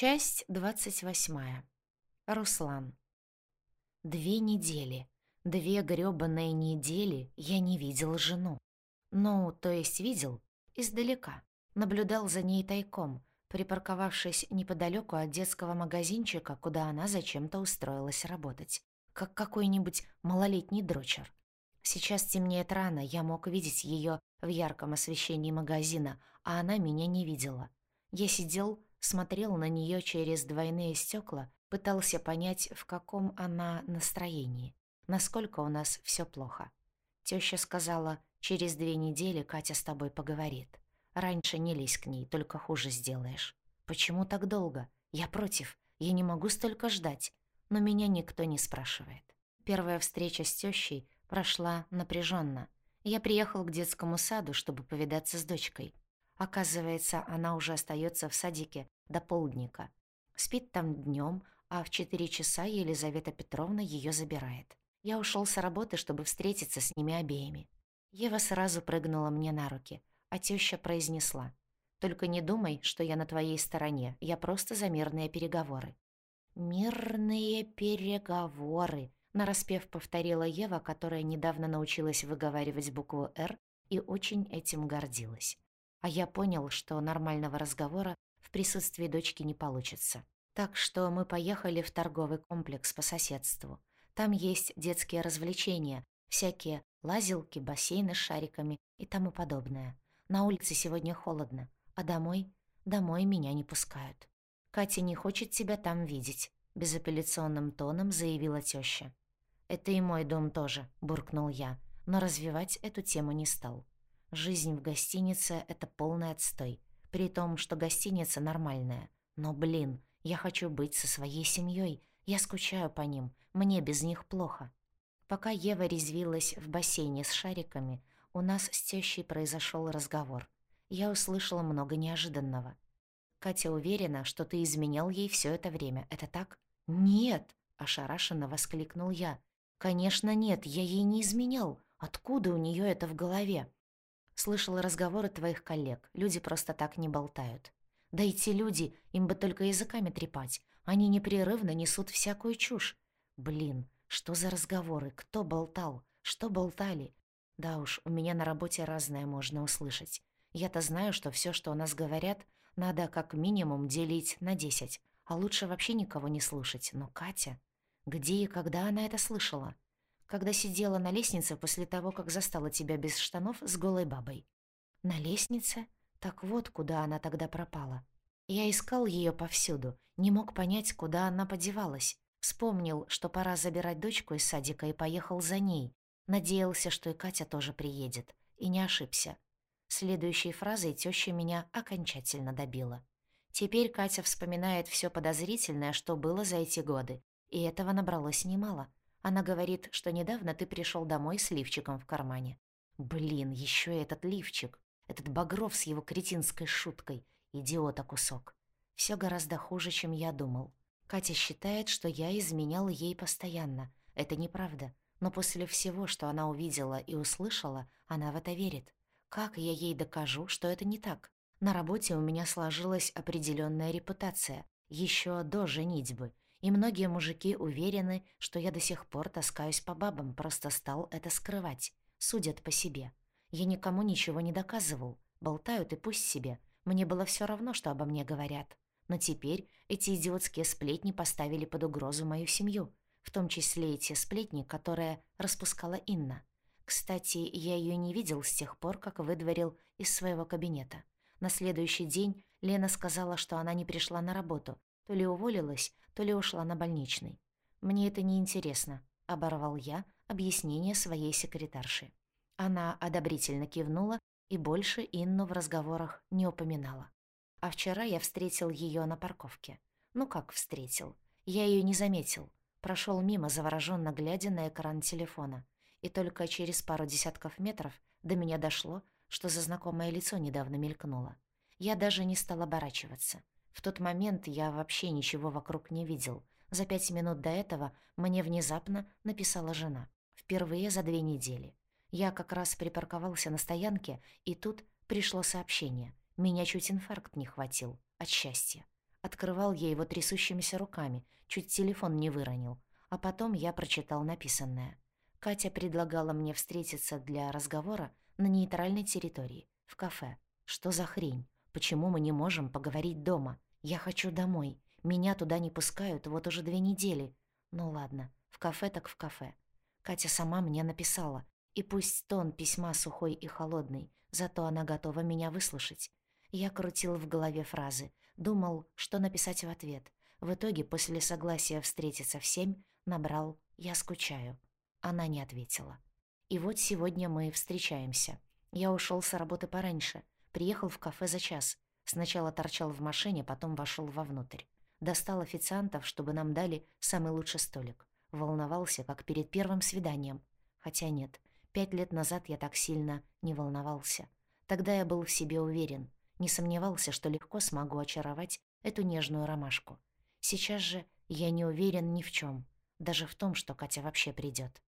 Часть двадцать восьмая. Руслан. Две недели, две грёбаные недели я не видел жену. Ну, то есть видел издалека. Наблюдал за ней тайком, припарковавшись неподалеку от детского магазинчика, куда она зачем-то устроилась работать. Как какой-нибудь малолетний дрочер. Сейчас темнеет рано, я мог видеть ее в ярком освещении магазина, а она меня не видела. Я сидел смотрел на нее через двойные стекла, пытался понять, в каком она настроении, насколько у нас все плохо. Теща сказала, через две недели Катя с тобой поговорит. Раньше не лезь к ней, только хуже сделаешь. Почему так долго? Я против, я не могу столько ждать, но меня никто не спрашивает. Первая встреча с тещей прошла напряженно. Я приехал к детскому саду, чтобы повидаться с дочкой. Оказывается, она уже остается в садике до полдника. Спит там днем, а в четыре часа Елизавета Петровна ее забирает. Я ушел с работы, чтобы встретиться с ними обеими. Ева сразу прыгнула мне на руки, а теща произнесла. «Только не думай, что я на твоей стороне, я просто за мирные переговоры». «Мирные переговоры», — нараспев повторила Ева, которая недавно научилась выговаривать букву «Р» и очень этим гордилась. А я понял, что нормального разговора в присутствии дочки не получится. Так что мы поехали в торговый комплекс по соседству. Там есть детские развлечения, всякие лазилки, бассейны с шариками и тому подобное. На улице сегодня холодно, а домой? Домой меня не пускают. Катя не хочет тебя там видеть, безапелляционным тоном заявила теща. Это и мой дом тоже, буркнул я, но развивать эту тему не стал. Жизнь в гостинице — это полный отстой. При том, что гостиница нормальная. Но, блин, я хочу быть со своей семьей. Я скучаю по ним. Мне без них плохо. Пока Ева резвилась в бассейне с шариками, у нас с тещей произошел разговор. Я услышала много неожиданного. «Катя уверена, что ты изменял ей все это время. Это так?» «Нет!» — ошарашенно воскликнул я. «Конечно нет, я ей не изменял. Откуда у нее это в голове?» Слышала разговоры твоих коллег. Люди просто так не болтают. Да эти люди, им бы только языками трепать. Они непрерывно несут всякую чушь. Блин, что за разговоры? Кто болтал? Что болтали? Да уж, у меня на работе разное можно услышать. Я-то знаю, что все, что у нас говорят, надо как минимум делить на десять, а лучше вообще никого не слушать. Но Катя... Где и когда она это слышала? Когда сидела на лестнице после того, как застала тебя без штанов с голой бабой. На лестнице? Так вот, куда она тогда пропала. Я искал ее повсюду, не мог понять, куда она подевалась. Вспомнил, что пора забирать дочку из садика и поехал за ней. Надеялся, что и Катя тоже приедет. И не ошибся. Следующей фразой теща меня окончательно добила. Теперь Катя вспоминает все подозрительное, что было за эти годы. И этого набралось немало. Она говорит, что недавно ты пришел домой с лифчиком в кармане. Блин, еще этот лифчик. Этот Багров с его кретинской шуткой. Идиота кусок. Все гораздо хуже, чем я думал. Катя считает, что я изменял ей постоянно. Это неправда. Но после всего, что она увидела и услышала, она в это верит. Как я ей докажу, что это не так? На работе у меня сложилась определенная репутация, еще до женитьбы, и многие мужики уверены, что я до сих пор таскаюсь по бабам, просто стал это скрывать. Судят по себе. Я никому ничего не доказывал. Болтают и пусть себе. Мне было все равно, что обо мне говорят. Но теперь эти идиотские сплетни поставили под угрозу мою семью, в том числе и те сплетни, которые распускала Инна. Кстати, я ее не видел с тех пор, как выдворил из своего кабинета. На следующий день Лена сказала, что она не пришла на работу, то ли уволилась, то ли ушла на больничный. «Мне это не интересно», — оборвал я объяснение своей секретарши. Она одобрительно кивнула и больше Инну в разговорах не упоминала. А вчера я встретил ее на парковке. Ну как встретил? Я ее не заметил. Прошел мимо, завороженно глядя на экран телефона. И только через пару десятков метров до меня дошло, что за знакомое лицо недавно мелькнуло. Я даже не стал оборачиваться. В тот момент я вообще ничего вокруг не видел. За пять минут до этого мне внезапно написала жена. Впервые за две недели. Я как раз припарковался на стоянке, и тут пришло сообщение. Меня чуть инфаркт не хватил. От счастья. Открывал я его трясущимися руками, чуть телефон не выронил. А потом я прочитал написанное. Катя предлагала мне встретиться для разговора на нейтральной территории, в кафе. Что за хрень? Почему мы не можем поговорить дома? Я хочу домой. Меня туда не пускают вот уже две недели. Ну ладно, в кафе так в кафе. Катя сама мне написала. И пусть тон письма сухой и холодный, зато она готова меня выслушать. Я крутил в голове фразы, думал, что написать в ответ. В итоге, после согласия встретиться в семь, набрал «Я скучаю». Она не ответила. И вот сегодня мы встречаемся. Я ушел с работы пораньше, приехал в кафе за час. Сначала торчал в машине, потом вошел вовнутрь. Достал официантов, чтобы нам дали самый лучший столик. Волновался, как перед первым свиданием. Хотя нет, пять лет назад я так сильно не волновался. Тогда я был в себе уверен, не сомневался, что легко смогу очаровать эту нежную ромашку. Сейчас же я не уверен ни в чем, даже в том, что Катя вообще придет.